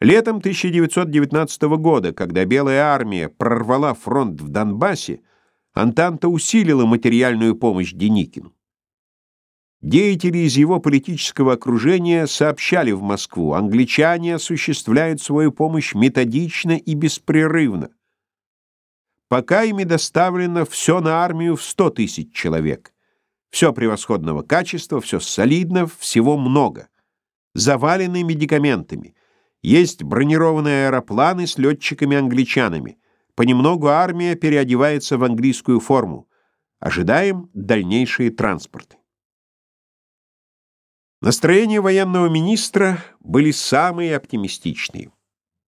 Летом 1919 года, когда Белая армия прорвала фронт в Донбассе, Антанта усилила материальную помощь Деникину. Деятели из его политического окружения сообщали в Москву, англичане осуществляют свою помощь методично и беспрерывно. Пока ими доставлено все на армию в 100 тысяч человек. Все превосходного качества, все солидно, всего много. Завалены медикаментами. Есть бронированные аэропланы с летчиками-англичанами. Понемногу армия переодевается в английскую форму. Ожидаем дальнейшие транспорты. Настроения военного министра были самые оптимистичные.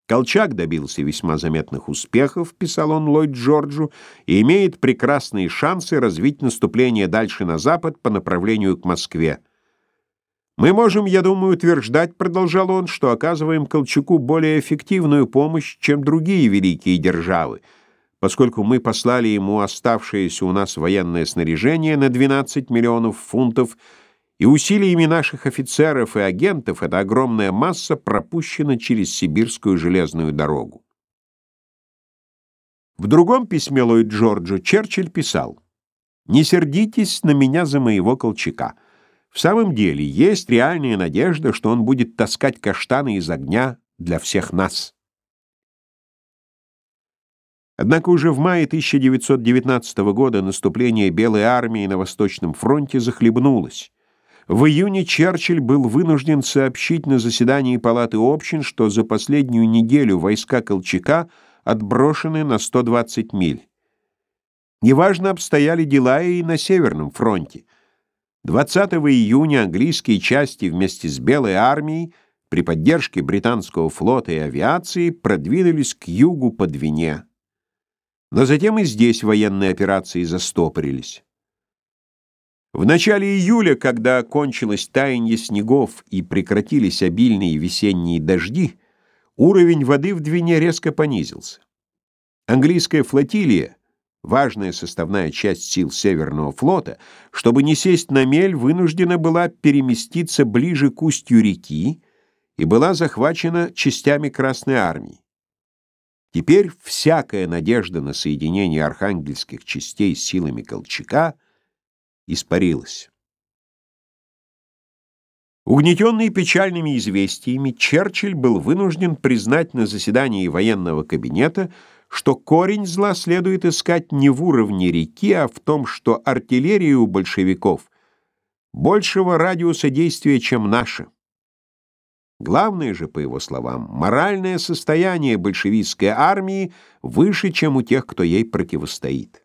Колчак добился весьма заметных успехов, писал он Ллойд Джорджу, и имеет прекрасные шансы развить наступление дальше на запад по направлению к Москве. Мы можем, я думаю, утверждать, продолжал он, что оказываем Колчаку более эффективную помощь, чем другие великие державы, поскольку мы послали ему оставшееся у нас военное снаряжение на 12 миллионов фунтов, и усилиями наших офицеров и агентов эта огромная масса пропущена через сибирскую железную дорогу. В другом письме Ллойд Джорджу Черчилль писал «Не сердитесь на меня за моего Колчака». В самом деле, есть реальная надежда, что он будет таскать каштаны из огня для всех нас. Однако уже в мае 1919 года наступление Белой армии на Восточном фронте захлебнулось. В июне Черчилль был вынужден сообщить на заседании Палаты общин, что за последнюю неделю войска Колчака отброшены на 120 миль. Неважно обстояли дела и на Северном фронте. 20 июня английские части вместе с Белой армией при поддержке британского флота и авиации продвинулись к югу по Двине. Но затем и здесь военные операции застопорились. В начале июля, когда кончилось таяние снегов и прекратились обильные весенние дожди, уровень воды в Двине резко понизился. Английская флотилия важная составная часть сил Северного флота, чтобы не сесть на мель, вынуждена была переместиться ближе к устью реки и была захвачена частями Красной армии. Теперь всякая надежда на соединение архангельских частей с силами Колчака испарилась. Угнетенный печальными известиями, Черчилль был вынужден признать на заседании военного кабинета, что корень зла следует искать не в уровне реки, а в том, что артиллерия у большевиков большего радиуса действия, чем наша. Главное же, по его словам, моральное состояние большевистской армии выше, чем у тех, кто ей противостоит.